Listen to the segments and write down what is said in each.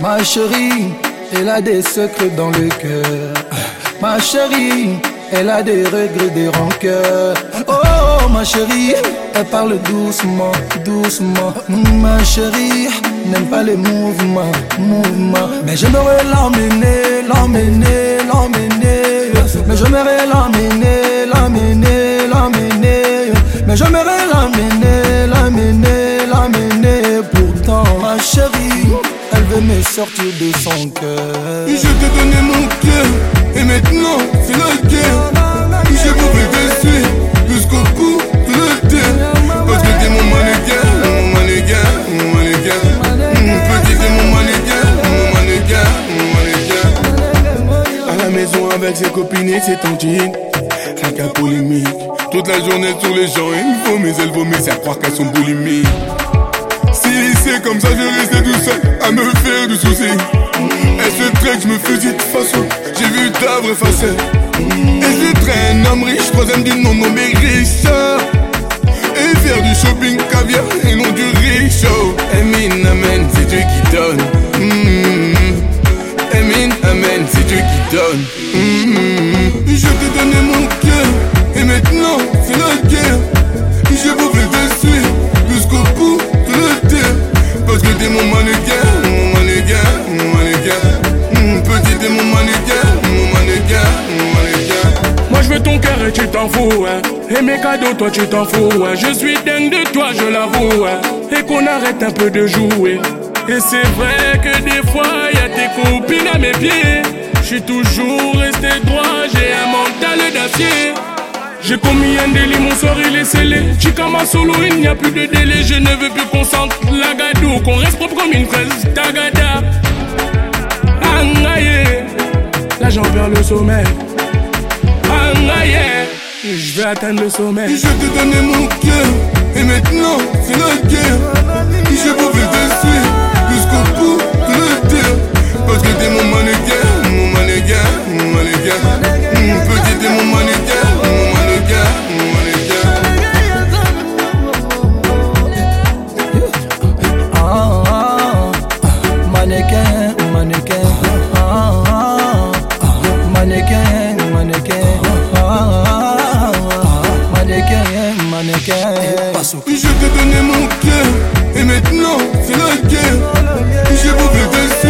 Ma chérie, elle a des secrets dans le cœur. Ma chérie, elle a des regrets, des rancœurs. Oh, ma chérie, elle parle doucement, doucement. Ma chérie, n'aime pas les mouvements, mouvements. Mais j'aimerais l'emmener, l'emmener, l'emmener. Mais j'aimerais l'emmener, l'emmener, l'emmener. Mais sortir de son cœur. Je t'ai donné mon cœur, et maintenant c'est la guerre. J'ai voulu suivre jusqu'au bout de la. Parce que t'es mon mannequin, mon mannequin, mon mannequin. Petit, t'es mon mannequin, mon mannequin, mon mannequin. À la maison avec ses copines et ses tontines. Qu'à polémique. Toute la journée sur les gens, il faut mais vomissent à croire qu'elles sont boulimiques. Si c'est comme ça, je restais tout seul à me faire du souci. Et ce que je me faisais de façon, j'ai vu ta vraie facette. Et je traîne un homme riche, troisième du nom nommé Richard. Et tu t'en fous, hein. Et mes cadeaux, toi tu t'en fous, hein. Je suis dingue de toi, je l'avoue, hein. Et qu'on arrête un peu de jouer. Et c'est vrai que des fois, y a tes copines à mes pieds. Je suis toujours resté droit, j'ai un mental d'acier. J'ai commis un délit, mon sort il est scellé. Chikama solo, il n'y a plus de délai. Je ne veux plus qu'on sente la gadou, qu'on reste propre comme une fraise tagada. Angaye, là j'en le sommeil. Angaye, je vais atteindre le sommet. Je t'ai donné mon cœur, et maintenant c'est la mannequin. Je t'ai donné mon cœur, et maintenant c'est la guerre. Je voulais te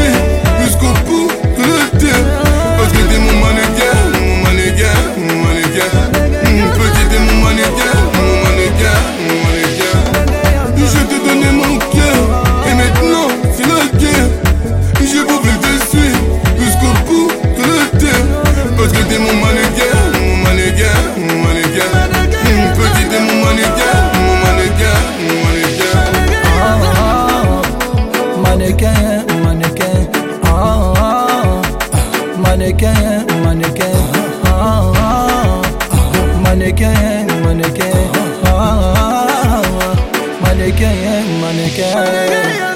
mannequin, mannequin. Ah, ah, mannequin, mannequin. Ah, ah, mannequin, mannequin. Ah, ah, mannequin, mannequin.